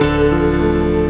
Música